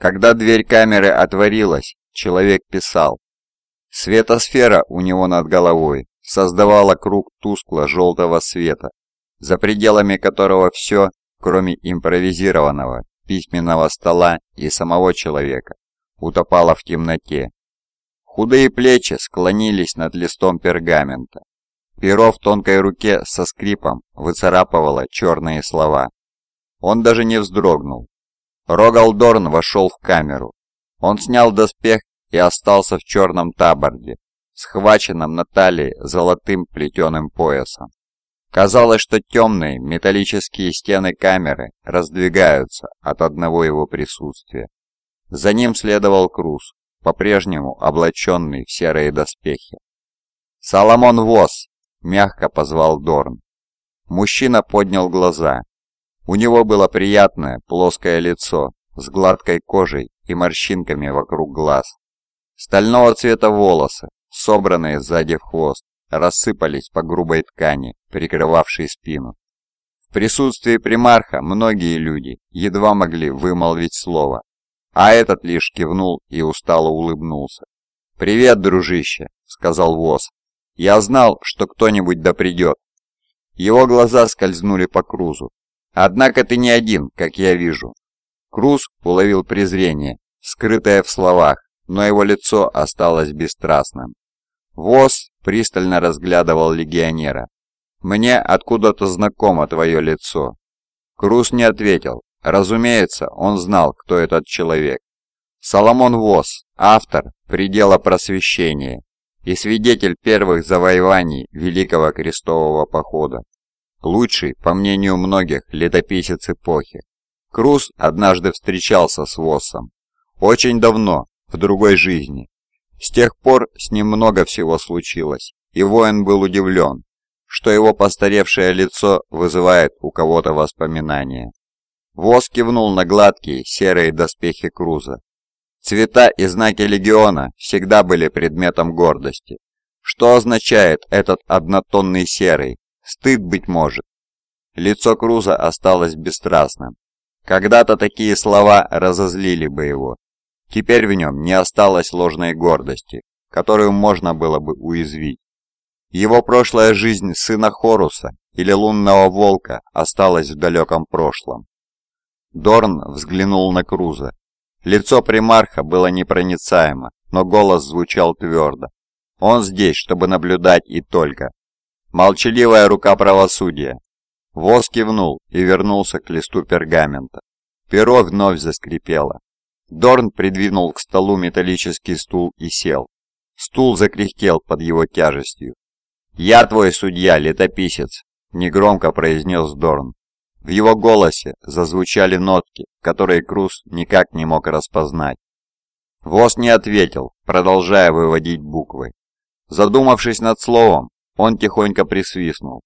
Когда дверь камеры отворилась, человек писал. Светосфера у него над головой создавала круг тускло-желтого света, за пределами которого все, кроме импровизированного письменного стола и самого человека, утопало в темноте. Худые плечи склонились над листом пергамента. Перо в тонкой руке со скрипом выцарапывало черные слова. Он даже не вздрогнул. Рогалдорн вошел в камеру. Он снял доспех и остался в черном таборде, схваченном на талии золотым плетеным поясом. Казалось, что темные металлические стены камеры раздвигаются от одного его присутствия. За ним следовал Круз, по-прежнему облаченный в серые доспехи. «Соломон Вос!» — мягко позвал Дорн. Мужчина поднял глаза. У него было приятное плоское лицо с гладкой кожей и морщинками вокруг глаз. Стального цвета волосы, собранные сзади в хвост, рассыпались по грубой ткани, прикрывавшей спину. В присутствии примарха многие люди едва могли вымолвить слово, а этот лишь кивнул и устало улыбнулся. «Привет, дружище», — сказал Воз. Я знал, что кто-нибудь да придет. Его глаза скользнули по Крузу. Однако ты не один, как я вижу. Круз уловил презрение, скрытое в словах, но его лицо осталось бесстрастным. Воз пристально разглядывал легионера. «Мне откуда-то знакомо твое лицо». Круз не ответил. Разумеется, он знал, кто этот человек. Соломон Воз, автор «Предела просвещения», и свидетель первых завоеваний Великого Крестового Похода. Лучший, по мнению многих, летописец эпохи. Круз однажды встречался с Воссом. Очень давно, в другой жизни. С тех пор с ним много всего случилось, и воин был удивлен, что его постаревшее лицо вызывает у кого-то воспоминания. Воз кивнул на гладкие серые доспехи Круза, Цвета и знаки легиона всегда были предметом гордости. Что означает этот однотонный серый? Стыд, быть может. Лицо Круза осталось бесстрастным. Когда-то такие слова разозлили бы его. Теперь в нем не осталось ложной гордости, которую можно было бы уязвить. Его прошлая жизнь сына Хоруса или лунного волка осталась в далеком прошлом. Дорн взглянул на Круза Лицо примарха было непроницаемо, но голос звучал твердо. Он здесь, чтобы наблюдать и только. Молчаливая рука правосудия. Воз кивнул и вернулся к листу пергамента. Перо вновь заскрипело. Дорн придвинул к столу металлический стул и сел. Стул закряхтел под его тяжестью. «Я твой судья, летописец», — негромко произнес Дорн. В его голосе зазвучали нотки, которые Круз никак не мог распознать. Воз не ответил, продолжая выводить буквы. Задумавшись над словом, он тихонько присвистнул.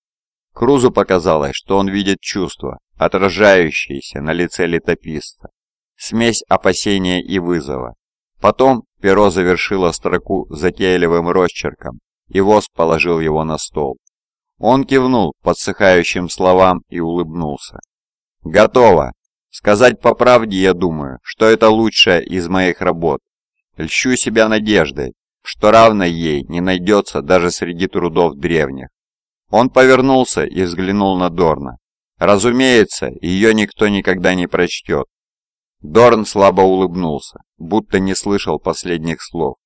Крузу показалось, что он видит чувства, отражающиеся на лице летописца. Смесь опасения и вызова. Потом перо завершило строку затейливым росчерком, и Воз положил его на стол. Он кивнул подсыхающим словам и улыбнулся. «Готово. Сказать по правде, я думаю, что это лучшая из моих работ. Льщу себя надеждой, что равной ей не найдется даже среди трудов древних». Он повернулся и взглянул на Дорна. Разумеется, ее никто никогда не прочтет. Дорн слабо улыбнулся, будто не слышал последних слов,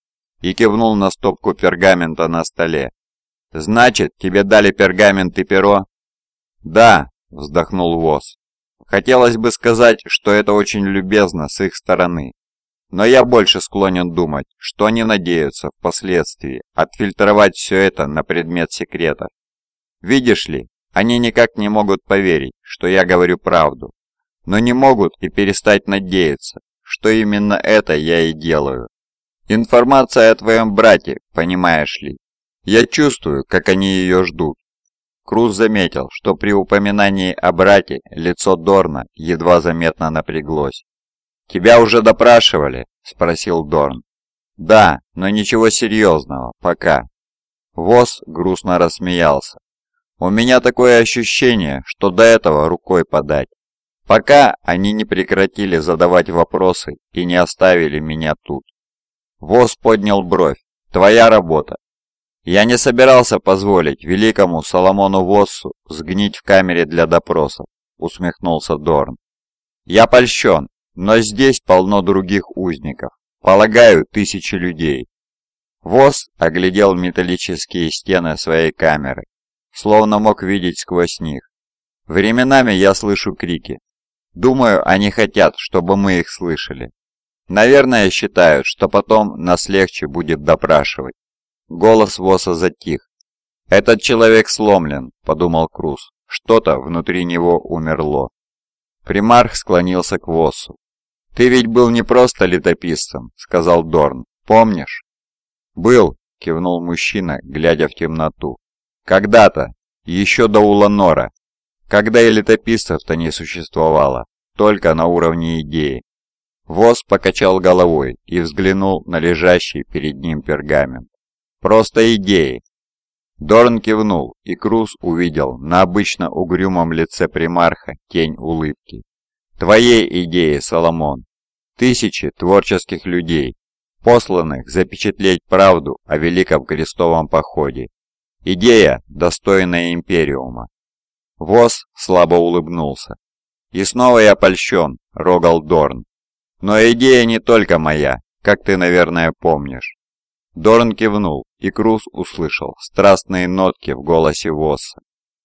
и кивнул на стопку пергамента на столе, «Значит, тебе дали пергамент и перо?» «Да», — вздохнул Воз. «Хотелось бы сказать, что это очень любезно с их стороны. Но я больше склонен думать, что они надеются впоследствии отфильтровать все это на предмет секретов. Видишь ли, они никак не могут поверить, что я говорю правду, но не могут и перестать надеяться, что именно это я и делаю. Информация о твоем брате, понимаешь ли, я чувствую, как они ее ждут. Круз заметил, что при упоминании о брате лицо Дорна едва заметно напряглось. «Тебя уже допрашивали?» – спросил Дорн. «Да, но ничего серьезного, пока». Воз грустно рассмеялся. «У меня такое ощущение, что до этого рукой подать. пока они не прекратили задавать вопросы и не оставили меня тут. Воз поднял бровь. «Твоя работа». Я не собирался позволить великому Соломону Воссу сгнить в камере для допросов, усмехнулся Дорн. Я польщен, но здесь полно других узников. Полагаю, тысячи людей. Воз оглядел металлические стены своей камеры, словно мог видеть сквозь них. Временами я слышу крики. Думаю, они хотят, чтобы мы их слышали. Наверное, считают, что потом нас легче будет допрашивать. Голос Воса затих. «Этот человек сломлен», — подумал Круз. Что-то внутри него умерло. Примарх склонился к Восу. «Ты ведь был не просто летописцем», — сказал Дорн. «Помнишь?» «Был», — кивнул мужчина, глядя в темноту. «Когда-то, еще до Уланора, когда и летописцев-то не существовало, только на уровне идеи. Воз покачал головой и взглянул на лежащий перед ним пергамент. «Просто идеи!» Дорн кивнул, и Круз увидел на обычно угрюмом лице примарха тень улыбки. «Твоей идеи, Соломон! Тысячи творческих людей, посланных запечатлеть правду о Великом Крестовом Походе. Идея, достойная Империума!» Воз слабо улыбнулся. «И снова я польщен», — рогал Дорн. Но идея не только моя, как ты, наверное, помнишь. Дорн кивнул, и Круз услышал страстные нотки в голосе Восса.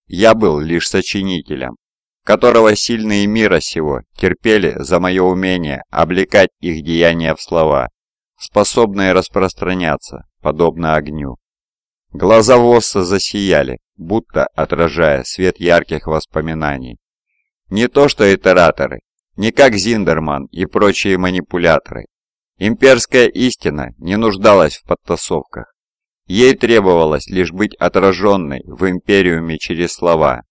Я был лишь сочинителем, которого сильные мира сего терпели за мое умение облекать их деяния в слова, способные распространяться, подобно огню. Глаза Восса засияли, будто отражая свет ярких воспоминаний. Не то что итераторы, не как Зиндерман и прочие манипуляторы. Имперская истина не нуждалась в подтасовках. Ей требовалось лишь быть отраженной в Империуме через слова,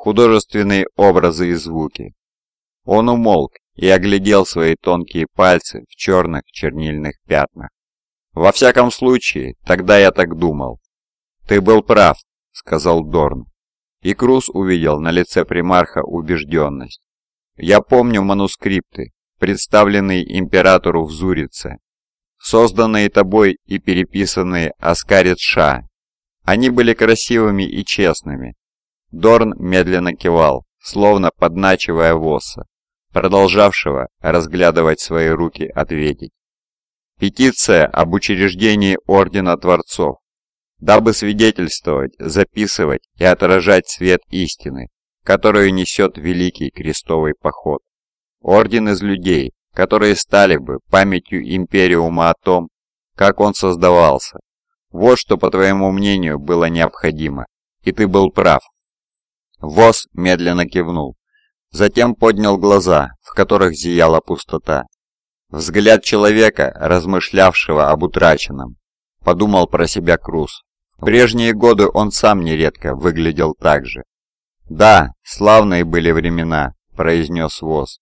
художественные образы и звуки. Он умолк и оглядел свои тонкие пальцы в черных чернильных пятнах. «Во всяком случае, тогда я так думал». «Ты был прав», — сказал Дорн. И Круз увидел на лице примарха убежденность. Я помню манускрипты, представленные императору в Зурице, созданные тобой и переписанные Аскарит Ша. Они были красивыми и честными. Дорн медленно кивал, словно подначивая Восса, продолжавшего разглядывать свои руки ответить. Петиция об учреждении Ордена Творцов, дабы свидетельствовать, записывать и отражать свет истины, которую несет Великий Крестовый Поход. Орден из людей, которые стали бы памятью Империума о том, как он создавался. Вот что, по твоему мнению, было необходимо. И ты был прав. Воз медленно кивнул. Затем поднял глаза, в которых зияла пустота. Взгляд человека, размышлявшего об утраченном. Подумал про себя Круз. В прежние годы он сам нередко выглядел так же. «Да, славные были времена», – произнес Воз.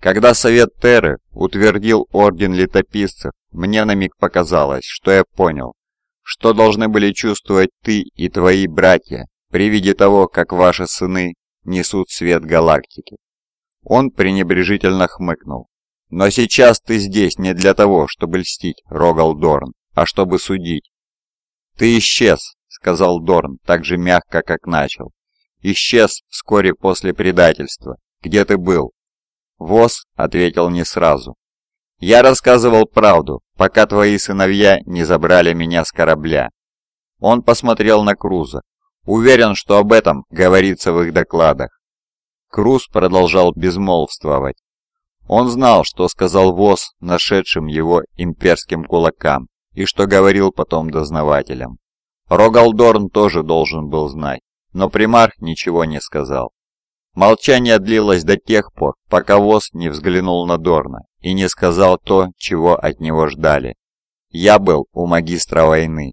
«Когда Совет Терры утвердил Орден Летописцев, мне на миг показалось, что я понял, что должны были чувствовать ты и твои братья при виде того, как ваши сыны несут свет галактики». Он пренебрежительно хмыкнул. «Но сейчас ты здесь не для того, чтобы льстить, Рогал Дорн, а чтобы судить». «Ты исчез», — сказал Дорн так же мягко, как начал. Исчез вскоре после предательства. Где ты был?» Воз ответил не сразу. «Я рассказывал правду, пока твои сыновья не забрали меня с корабля». Он посмотрел на Круза. Уверен, что об этом говорится в их докладах. Круз продолжал безмолвствовать. Он знал, что сказал Воз нашедшим его имперским кулакам, и что говорил потом дознавателям. Рогалдорн тоже должен был знать но примарх ничего не сказал. Молчание длилось до тех пор, пока Воз не взглянул на Дорна и не сказал то, чего от него ждали. «Я был у магистра войны».